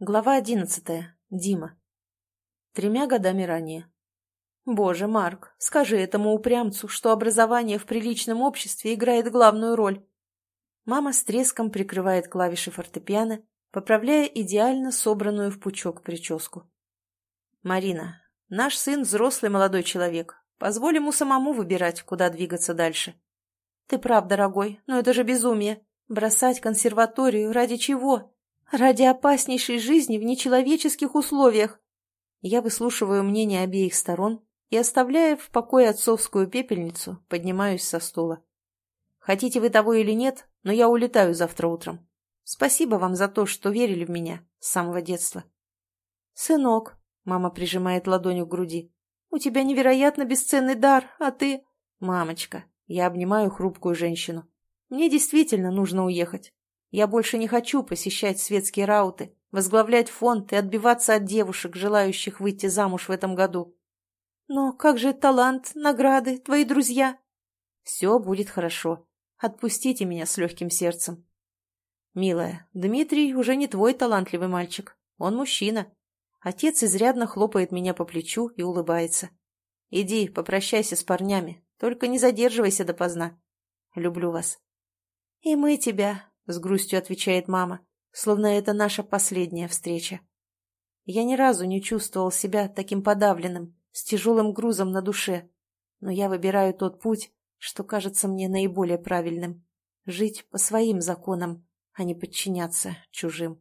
Глава одиннадцатая. Дима. Тремя годами ранее. Боже, Марк, скажи этому упрямцу, что образование в приличном обществе играет главную роль. Мама с треском прикрывает клавиши фортепиано, поправляя идеально собранную в пучок прическу. Марина, наш сын взрослый молодой человек. Позволь ему самому выбирать, куда двигаться дальше. Ты прав, дорогой, но это же безумие. Бросать консерваторию ради чего? Ради опаснейшей жизни в нечеловеческих условиях. Я выслушиваю мнение обеих сторон и, оставляя в покое отцовскую пепельницу, поднимаюсь со стула. Хотите вы того или нет, но я улетаю завтра утром. Спасибо вам за то, что верили в меня с самого детства. Сынок, мама прижимает ладонью к груди, у тебя невероятно бесценный дар, а ты... Мамочка, я обнимаю хрупкую женщину. Мне действительно нужно уехать. Я больше не хочу посещать светские рауты, возглавлять фонд и отбиваться от девушек, желающих выйти замуж в этом году. Но как же талант, награды, твои друзья? Все будет хорошо. Отпустите меня с легким сердцем. Милая, Дмитрий уже не твой талантливый мальчик. Он мужчина. Отец изрядно хлопает меня по плечу и улыбается. Иди, попрощайся с парнями, только не задерживайся допоздна. Люблю вас. И мы тебя, с грустью отвечает мама, словно это наша последняя встреча. Я ни разу не чувствовал себя таким подавленным, с тяжелым грузом на душе, но я выбираю тот путь, что кажется мне наиболее правильным — жить по своим законам, а не подчиняться чужим.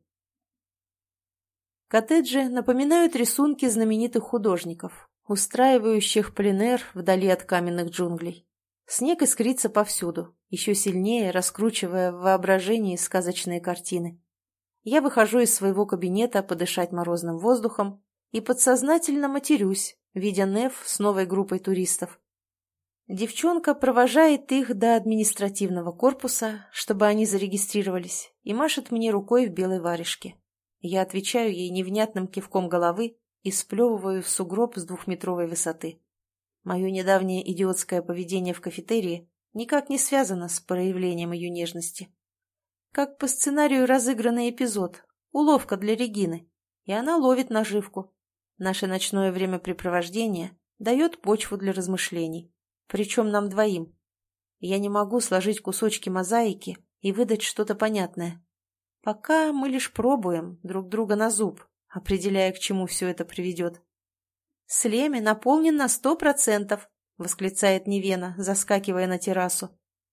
Коттеджи напоминают рисунки знаменитых художников, устраивающих пленэр вдали от каменных джунглей. Снег искрится повсюду, еще сильнее раскручивая в воображении сказочные картины. Я выхожу из своего кабинета подышать морозным воздухом и подсознательно матерюсь, видя Неф с новой группой туристов. Девчонка провожает их до административного корпуса, чтобы они зарегистрировались, и машет мне рукой в белой варежке. Я отвечаю ей невнятным кивком головы и сплевываю в сугроб с двухметровой высоты. Мое недавнее идиотское поведение в кафетерии никак не связано с проявлением ее нежности. Как по сценарию разыгранный эпизод, уловка для Регины, и она ловит наживку. Наше ночное времяпрепровождение дает почву для размышлений, причем нам двоим. Я не могу сложить кусочки мозаики и выдать что-то понятное. Пока мы лишь пробуем друг друга на зуб, определяя, к чему все это приведет. «Слеми наполнен на сто процентов», — восклицает Невена, заскакивая на террасу.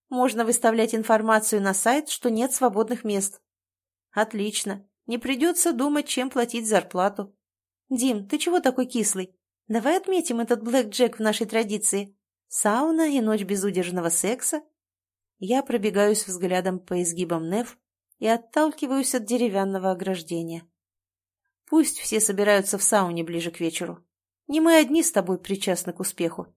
«Можно выставлять информацию на сайт, что нет свободных мест». «Отлично. Не придется думать, чем платить зарплату». «Дим, ты чего такой кислый? Давай отметим этот блэк-джек в нашей традиции. Сауна и ночь безудержного секса». Я пробегаюсь взглядом по изгибам Неф и отталкиваюсь от деревянного ограждения. Пусть все собираются в сауне ближе к вечеру. Не мы одни с тобой причастны к успеху.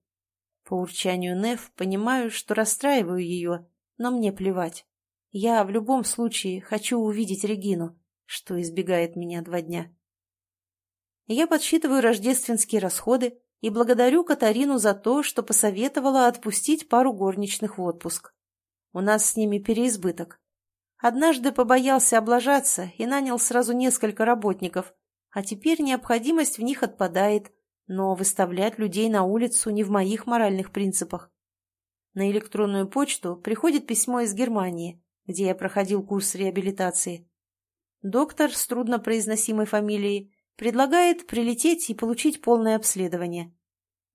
По урчанию Неф понимаю, что расстраиваю ее, но мне плевать. Я в любом случае хочу увидеть Регину, что избегает меня два дня. Я подсчитываю рождественские расходы и благодарю Катарину за то, что посоветовала отпустить пару горничных в отпуск. У нас с ними переизбыток. Однажды побоялся облажаться и нанял сразу несколько работников, а теперь необходимость в них отпадает, но выставлять людей на улицу не в моих моральных принципах. На электронную почту приходит письмо из Германии, где я проходил курс реабилитации. Доктор с труднопроизносимой фамилией предлагает прилететь и получить полное обследование.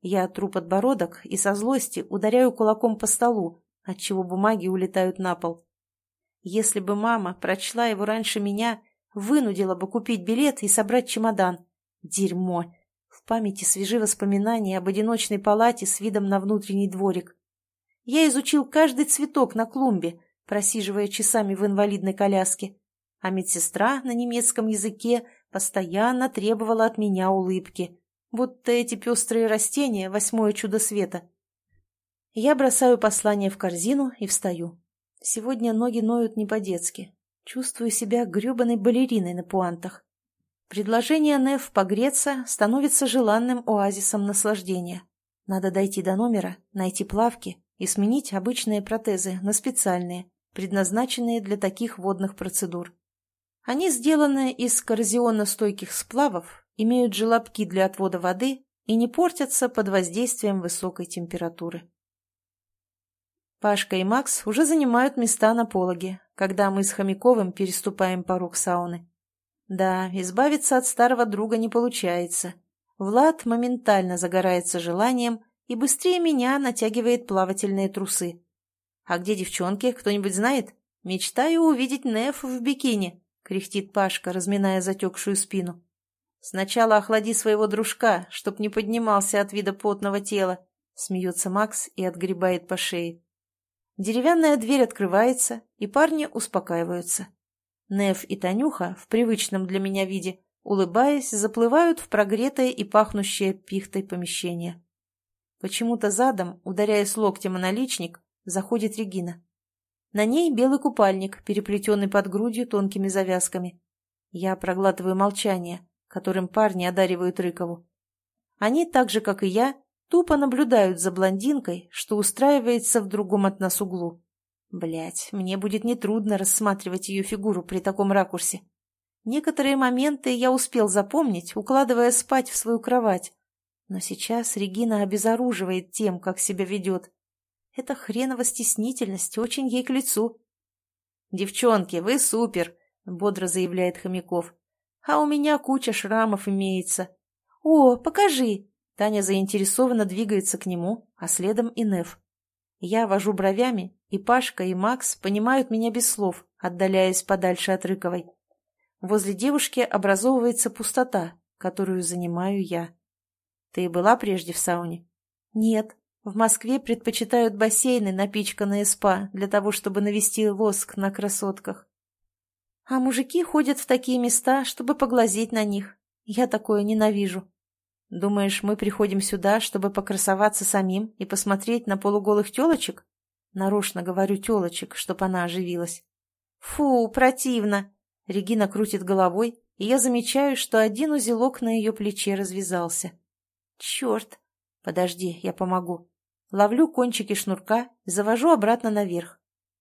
Я тру подбородок и со злости ударяю кулаком по столу, отчего бумаги улетают на пол. Если бы мама прочла его раньше меня, вынудила бы купить билет и собрать чемодан. Дерьмо! В памяти свежи воспоминания об одиночной палате с видом на внутренний дворик. Я изучил каждый цветок на клумбе, просиживая часами в инвалидной коляске, а медсестра на немецком языке постоянно требовала от меня улыбки, будто эти пестрые растения — восьмое чудо света. Я бросаю послание в корзину и встаю. Сегодня ноги ноют не по-детски. Чувствую себя гребаной балериной на пуантах. Предложение Неф погреться становится желанным оазисом наслаждения. Надо дойти до номера, найти плавки и сменить обычные протезы на специальные, предназначенные для таких водных процедур. Они сделаны из коррозионно-стойких сплавов, имеют желобки для отвода воды и не портятся под воздействием высокой температуры. Пашка и Макс уже занимают места на пологе, когда мы с Хомяковым переступаем порог сауны. Да, избавиться от старого друга не получается. Влад моментально загорается желанием и быстрее меня натягивает плавательные трусы. «А где девчонки, кто-нибудь знает? Мечтаю увидеть Неф в бикини», — кряхтит Пашка, разминая затекшую спину. «Сначала охлади своего дружка, чтоб не поднимался от вида потного тела», — смеется Макс и отгребает по шее. Деревянная дверь открывается, и парни успокаиваются. Нев и Танюха в привычном для меня виде, улыбаясь, заплывают в прогретое и пахнущее пихтой помещение. Почему-то задом, ударяясь локтем о наличник, заходит Регина. На ней белый купальник, переплетенный под грудью тонкими завязками. Я проглатываю молчание, которым парни одаривают Рыкову. Они, так же, как и я, тупо наблюдают за блондинкой, что устраивается в другом от нас углу. Блять, мне будет нетрудно рассматривать ее фигуру при таком ракурсе. Некоторые моменты я успел запомнить, укладывая спать в свою кровать. Но сейчас Регина обезоруживает тем, как себя ведет. Эта хренова стеснительность очень ей к лицу. «Девчонки, вы супер!» — бодро заявляет Хомяков. «А у меня куча шрамов имеется». «О, покажи!» Таня заинтересованно двигается к нему, а следом и Нев. Я вожу бровями, и Пашка, и Макс понимают меня без слов, отдаляясь подальше от Рыковой. Возле девушки образовывается пустота, которую занимаю я. Ты была прежде в сауне? Нет. В Москве предпочитают бассейны, напичканные спа, для того, чтобы навести лоск на красотках. А мужики ходят в такие места, чтобы поглазеть на них. Я такое ненавижу. Думаешь, мы приходим сюда, чтобы покрасоваться самим и посмотреть на полуголых телочек? Нарочно говорю телочек, чтоб она оживилась. Фу, противно. Регина крутит головой, и я замечаю, что один узелок на ее плече развязался. Черт! Подожди, я помогу. Ловлю кончики шнурка завожу обратно наверх.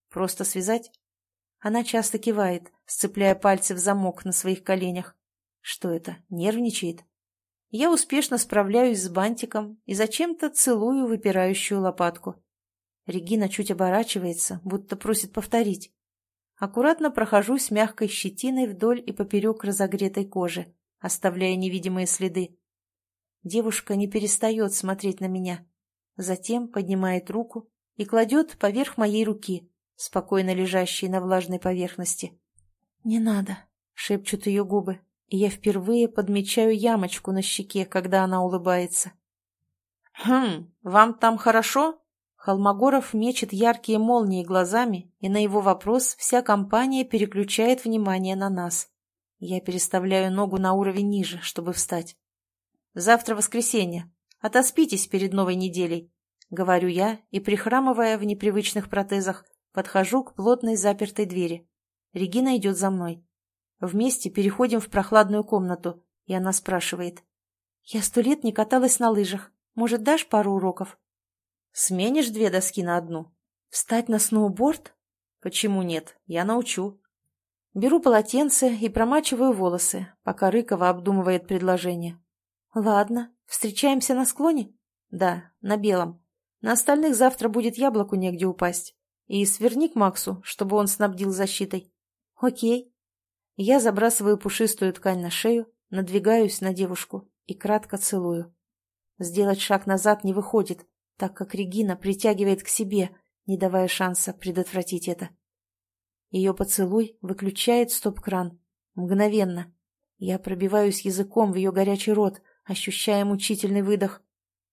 Просто связать? Она часто кивает, сцепляя пальцы в замок на своих коленях. Что это, нервничает? Я успешно справляюсь с бантиком и зачем-то целую выпирающую лопатку. Регина чуть оборачивается, будто просит повторить. Аккуратно прохожусь мягкой щетиной вдоль и поперек разогретой кожи, оставляя невидимые следы. Девушка не перестает смотреть на меня. Затем поднимает руку и кладет поверх моей руки, спокойно лежащей на влажной поверхности. «Не надо», — шепчут ее губы и я впервые подмечаю ямочку на щеке, когда она улыбается. «Хм, вам там хорошо?» Холмогоров мечет яркие молнии глазами, и на его вопрос вся компания переключает внимание на нас. Я переставляю ногу на уровень ниже, чтобы встать. «Завтра воскресенье. Отоспитесь перед новой неделей», — говорю я и, прихрамывая в непривычных протезах, подхожу к плотной запертой двери. Регина идет за мной. Вместе переходим в прохладную комнату, и она спрашивает. «Я сто лет не каталась на лыжах. Может, дашь пару уроков?» «Сменишь две доски на одну?» «Встать на сноуборд?» «Почему нет? Я научу». Беру полотенце и промачиваю волосы, пока Рыкова обдумывает предложение. «Ладно. Встречаемся на склоне?» «Да, на белом. На остальных завтра будет яблоку негде упасть. И сверни к Максу, чтобы он снабдил защитой». «Окей». Я забрасываю пушистую ткань на шею, надвигаюсь на девушку и кратко целую. Сделать шаг назад не выходит, так как Регина притягивает к себе, не давая шанса предотвратить это. Ее поцелуй выключает стоп-кран. Мгновенно. Я пробиваюсь языком в ее горячий рот, ощущая мучительный выдох.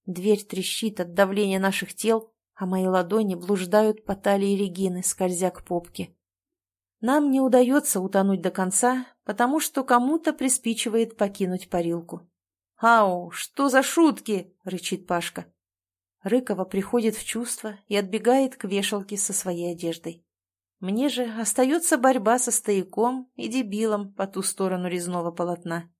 Дверь трещит от давления наших тел, а мои ладони блуждают по талии Регины, скользя к попке. Нам не удается утонуть до конца, потому что кому-то приспичивает покинуть парилку. «Ау, что за шутки?» — рычит Пашка. Рыкова приходит в чувство и отбегает к вешалке со своей одеждой. Мне же остается борьба со стояком и дебилом по ту сторону резного полотна.